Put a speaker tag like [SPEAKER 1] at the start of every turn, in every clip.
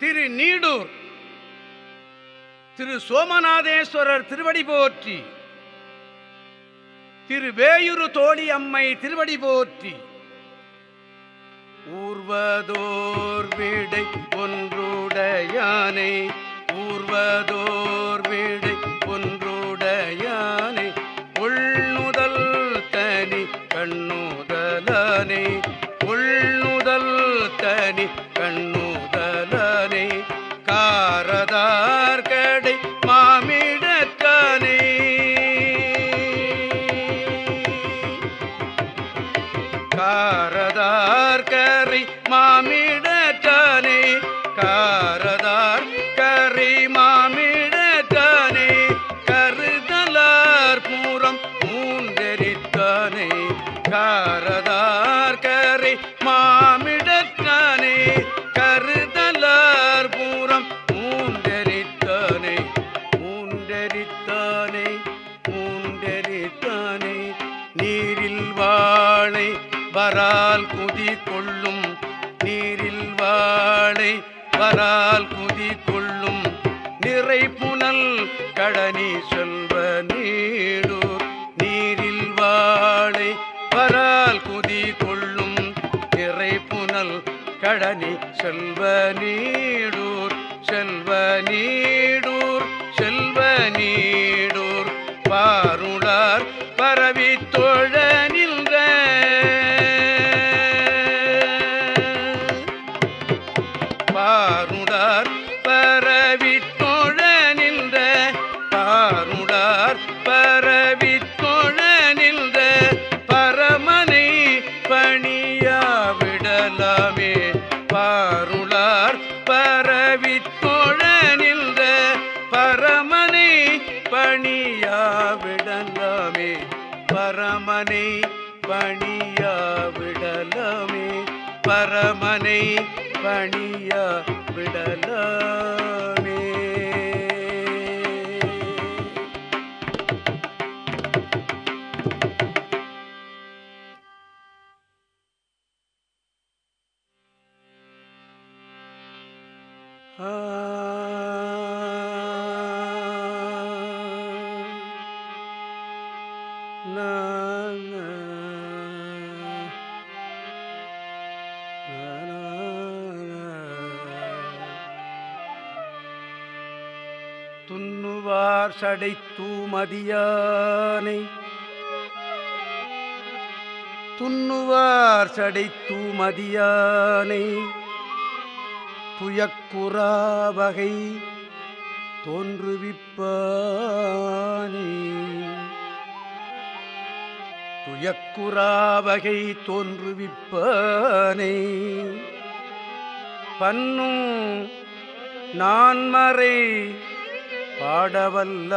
[SPEAKER 1] திரு நீடூர் திரு சோமநாதேஸ்வரர் திருவடி போற்றி திரு வேயுரு தோழி அம்மை திருவடி போற்றி. ஊர்வதோர் விடை ஒன்றுடையானை ஊர்வதோர் மூன்றெரித்தானே மூன்றெரித்தானே நீரில் வாழை வரால் குதி கொள்ளும் நீரில் வாழை வரால் குதி அரமனை பணிய விடலாமே துண்ணுவார் சடை தூமதியானை துண்ணுவார் சடை தூமதியானை துயக்குறா வகை தோன்றுவிப்பானே. துயக்குறா வகை தோன்றுவிப்பானே. பன்னும் நான்மறை பாடவல்லானே.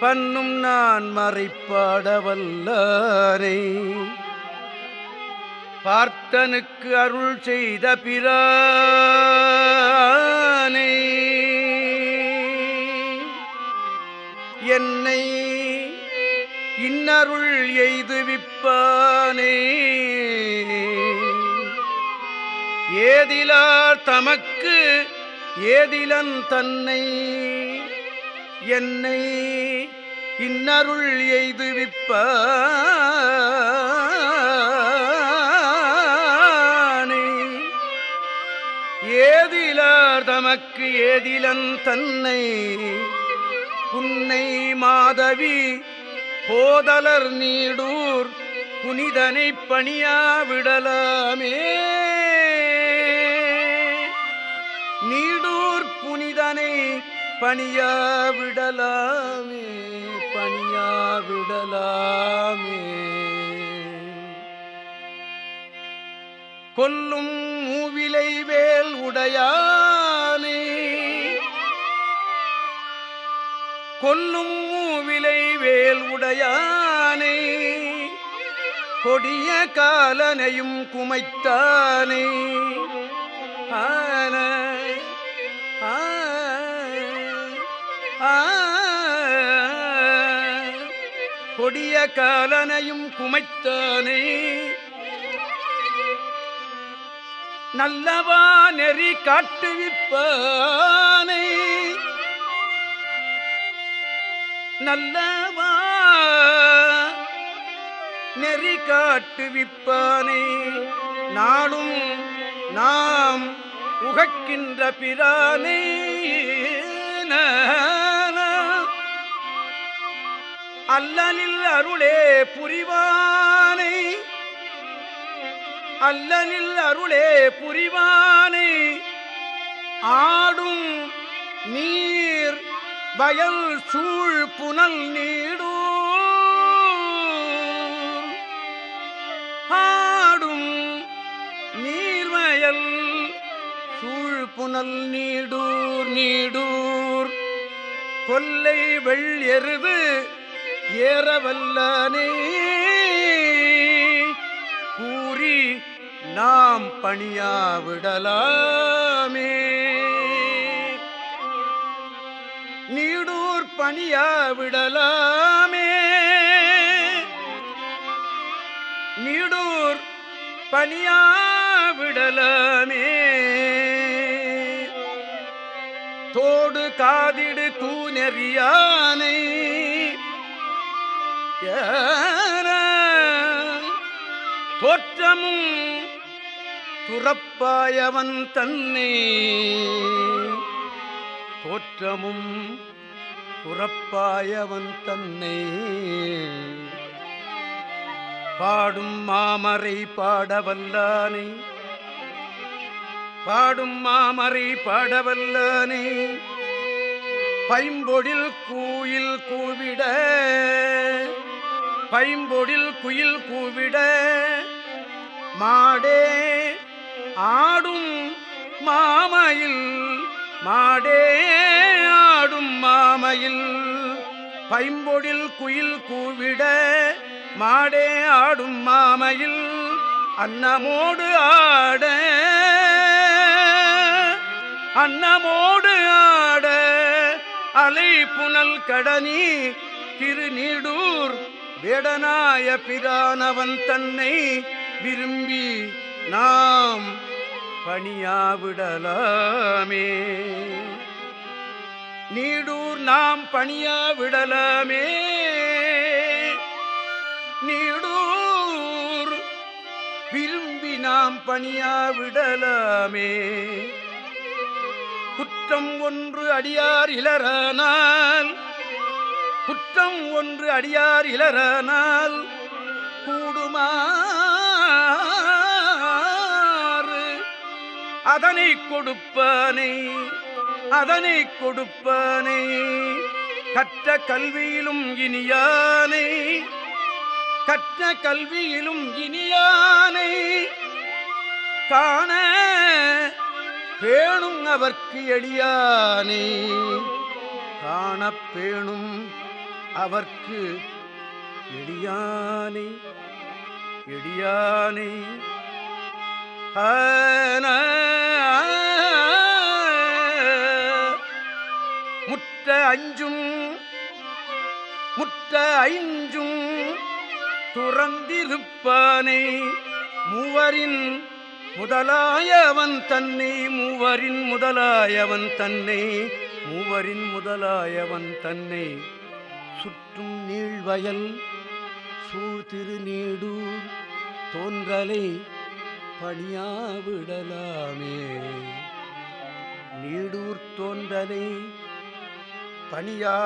[SPEAKER 1] பண்ணும் நான் மறைப்பாடவல்லாரே பார்த்தனுக்கு அருள் செய்த பிரானே. என்னை இன்னருள் எய்துவிப்பானே. ஏதிலார் தமக்கு ஏதிலன் தன்னை என்னை இன்னருள் எய்துவிப்ப ஏதிலார் தமக்கு ஏதிலன் தன்னை புன்னை மாதவி போதலர் நீடூர் புனிதனை பணியா விடலாமே நீடூர் புனிதனை பணியா விடலாமே பணியா விடலாமே கொல்லும் மூவிலை வேல் உடையானே. கொல்லும் மூவிலை வேல் உடையானே. கொடிய காலனையும் குமைத்தானே. ஆன கொடிய காலனையும் குமைத்தானே. நல்லவா நெறி காட்டுவிப்பானை நல்லவா நெறி காட்டுவிப்பானை நாளும் நாம் உகக்கின்ற பிரானே. அல்லலில் அருளே புரிவானை. அல்லலில் அருளே புரிவானை. ஆடும் நீர் வயல் சூழ் புனல் நீடூ ஆடும் நீர்வயல் சூழ் புனல் நீடூர் நீடூர். கொல்லை வெள் எருது ஏறவல்லனே. கூறி நாம் பணியாவிடலாமே நீடூர் பணியாவிடலாமே நீடூர் பணியாவிடலாமே தோடு காதிடு தூநெறியானை தோற்றமும் துறப்பாயவன் தன்னை தோற்றமும் துறப்பாயவன் தன்னை. பாடும் மாமரை பாடவல்லானை பாடும் மாமரை பாடவல்லானே பைம்பொழில் கூயில் கூவிட பைம்பொடில் குயில் கூவிட மாடே ஆடும் மாமையில் மாடே ஆடும் மாமையில். பைம்பொடில் குயில் கூவிட மாடே ஆடும் மாமையில் அன்னமோடு ஆட அன்னமோடு ஆட அலை புனல் கடனி திருநீடூர் வேடனாய பிரானவன் தன்னை விரும்பி நாம் பணியாவிடலாமே. நீடூர் நாம் பணியாவிடலாமே. நீடூர் விரும்பி நாம் பணியாவிடலாமே. குற்றம் ஒன்று அடியார் இளரானால் குற்றம் ஒன்று அடியார் இளரனால் கூடுமாறு. அதனை கொடுப்பானை அதனை கொடுப்பானை கற்ற கல்வியிலும் இனியானை கற்ற கல்வியிலும் இனியானை காண பேணும் அவர்க்கு எளியானே. காணப் பேணும் அவர்க்கு எடியானை எடியானை ஆன முற்ற அஞ்சும் முற்ற ஐஞ்சும் துறந்திருப்பானை. மூவரின் முதலாயவன் தன்னை மூவரின் முதலாயவன் தன்னை மூவரின் முதலாயவன் தன்னை. சுற்றும் நீழ்வயல் சூழ்திருநீடூர் தோன்றலை பணியாவிடலாமே. நீடூர் தோன்றலை பணியாவிடலாமே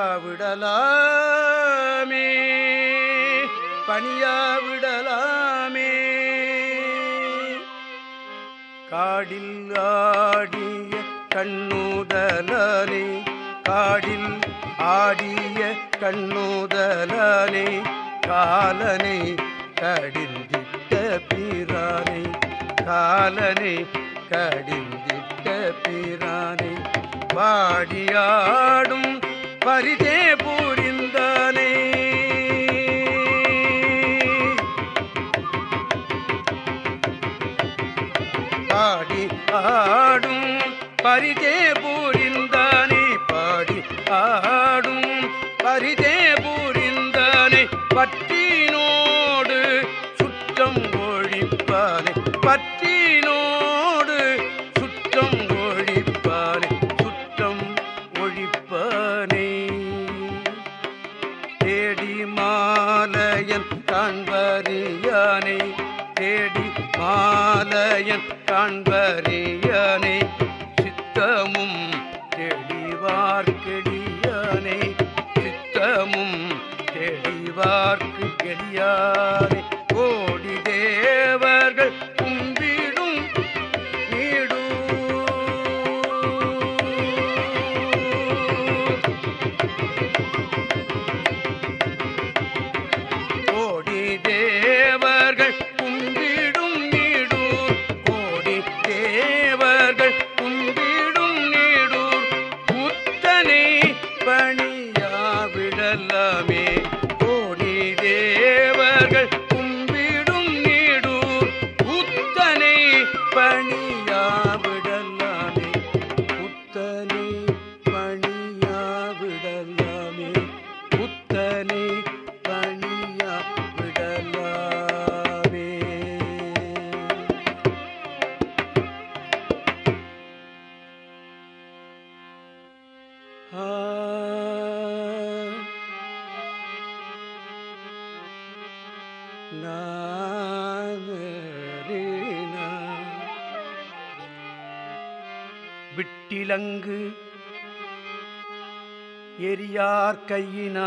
[SPEAKER 1] பணியாவிடலாமே. காடில் ஆடிய கண்ணுதலே காடில் ஆடிய கண்ணூதலானே காலனை கடிந்திட்ட பீரானை காலனை கடிந்திட்ட பீரானை பாடியாடும் பரிதே பூரிந்தானே. பாடி ஆடும் பரிதே பூரிந்தானே பாடி ஆ பரிதே புரிந்தனை பற்றினோடு சுற்றம் ஒழிப்பானை பற்றினோடு சுற்றம் ஒழிப்பானை சுற்றம் ஒழிப்பானை. தேடி மாலையன் காண்பறியானை தேடி மாலையன் காண்பறிய கேடிவார்க்கு கெடியாரே விட்டிலங்கு எரியார் கையினானே.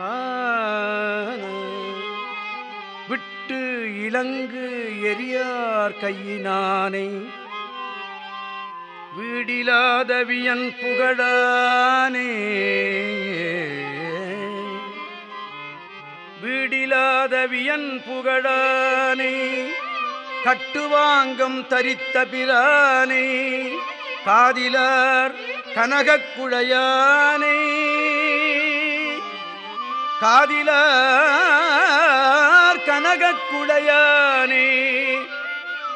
[SPEAKER 1] ஆ, விட்டு இலங்கு எரியார் கையினானே. வீடிலாதவியன் புகழானே. வீடிலாதவியன் புகழானே. கட்டுவாங்கம் தரித்த பிரானே. காதிலார் கனகக் குழையானே. காதிலார் கனகக் குழையானே.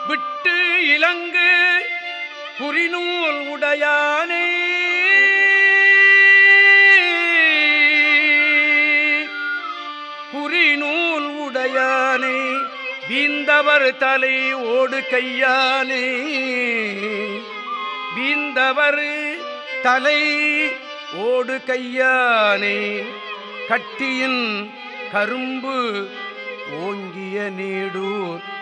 [SPEAKER 1] விட்டு இலங்கு புரிநூல் உடையானே. புரிநூல் உடையானே. வீந்தவர் தலை ஓடு கையானே. வீந்தவர் தலை ஓடு கையானே. கட்டியின் கரும்பு ஓங்கிய நீடூர்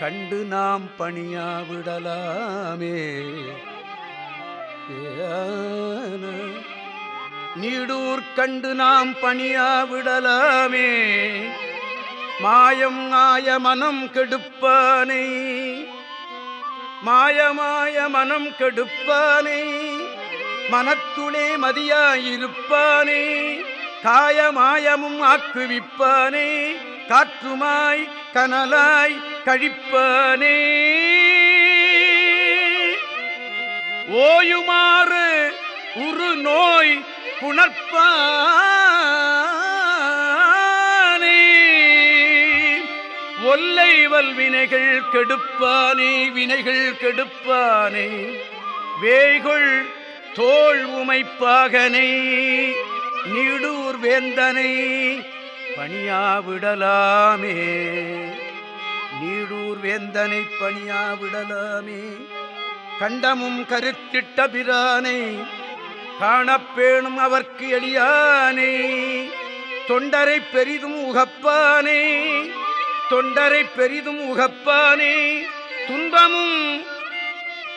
[SPEAKER 1] கண்டு நாம் பணியாவிடலாமே. நீடூர் கண்டு நாம் பணியாவிடலாமே. மாயம் ஆய மனம் கெடுப்பானை மாயமாய மனம் கெடுப்பானை மனத்துளே மதியாயிருப்பானே காயமாயமும் ஆக்குவிப்பானே காற்றுமாய் கனலாய் கழிப்பனே. ஓயுமாறு உரு நோய் புணர்ப்பானே. ஒல்லைவல் வினைகள் கெடுப்பானே வினைகள் கெடுப்பானே. வேய்கொள் தோல் உமைப்பாகனை. நீடூர் வேந்தனை பணியாவிடலாமே. நீடூர் வேந்தனை பணியாவிடலாமே. கண்டமும் கருத்திட்ட பிரானை காணப்பேணும் அவர்க்கு எளியானே. தொண்டரை பெரிதும் உகப்பானே. தொண்டரை பெரிதும் உகப்பானே. துன்பமும்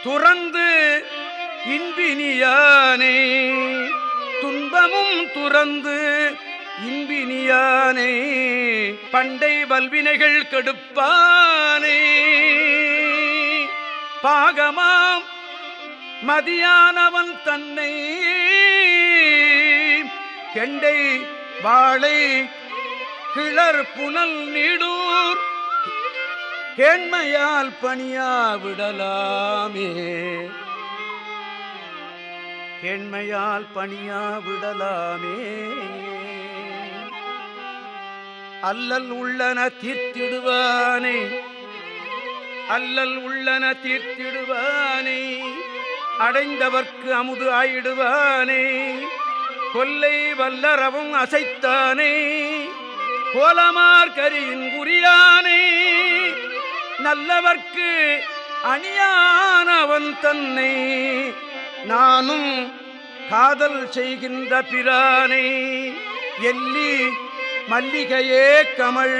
[SPEAKER 1] துறந்து இன்பினியானே. துன்பமும் துறந்து இன்பினியானே பண்டை வல்வினைகள் கெடுப்பானே. பாகமாம் மதியானவன் தன்னை. கெண்டை வாழை கிளர் புனல் நீடூர் கேண்மையால் பணியா விடலாமே. கேண்மையால் பணியா விடலாமே. அல்லல் உள்ளன தீர்த்திடுவானே. அல்லல் உள்ளன தீர்த்திடுவானே. அடைந்தவர்க்கு அமுது ஆயிடுவானே. கொல்லை வல்லரவும் அசைத்தானே. கோலமார் கரியின் குறியானே. நல்லவர்க்கு அணியானவன் தன்னை. நானும் காதல் செய்கின்ற பிரானே. எல்லி மல்லிகையே கமல்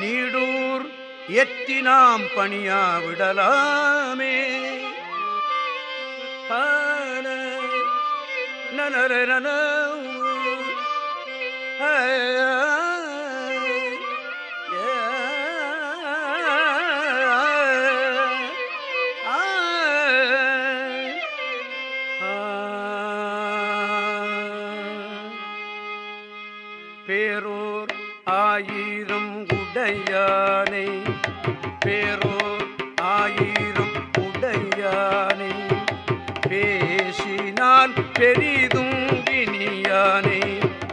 [SPEAKER 1] நீடூர் எத்தி நாம் பணியா விடலாமே பான நனர நன உடையானை பேரோர் ஆயிரம் உடையானை பேசினால் பெரிதும் இனியானை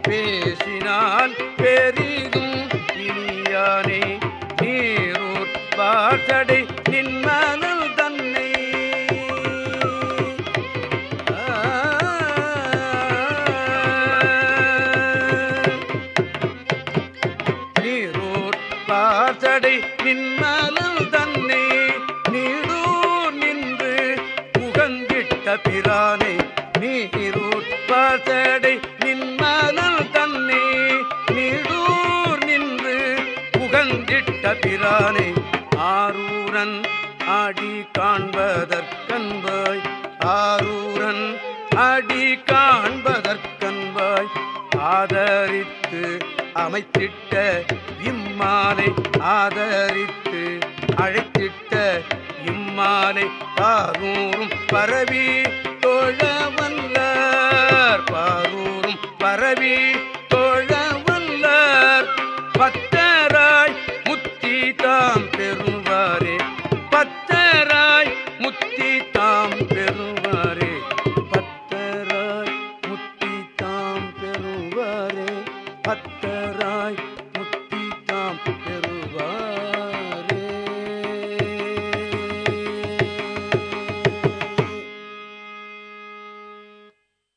[SPEAKER 1] பேசினால் பெரிதும் இனியானை நீரூர் பார்த்தடை பிரானை நீரூர் பார்த்தடை நின்மலல் தன்னை நீடூர் நின்று புகந்திட்ட பிரானை. ஆரூரன் ஆடி காண்பதற்கன்பாய் ஆரூரன் அடி காண்பதற்கன்பாய் ஆதரித்து அமைத்திட்ட இம்மாலை ஆதரித்து அழைத்திட்ட இம்மாலை பாரூரும் பரவி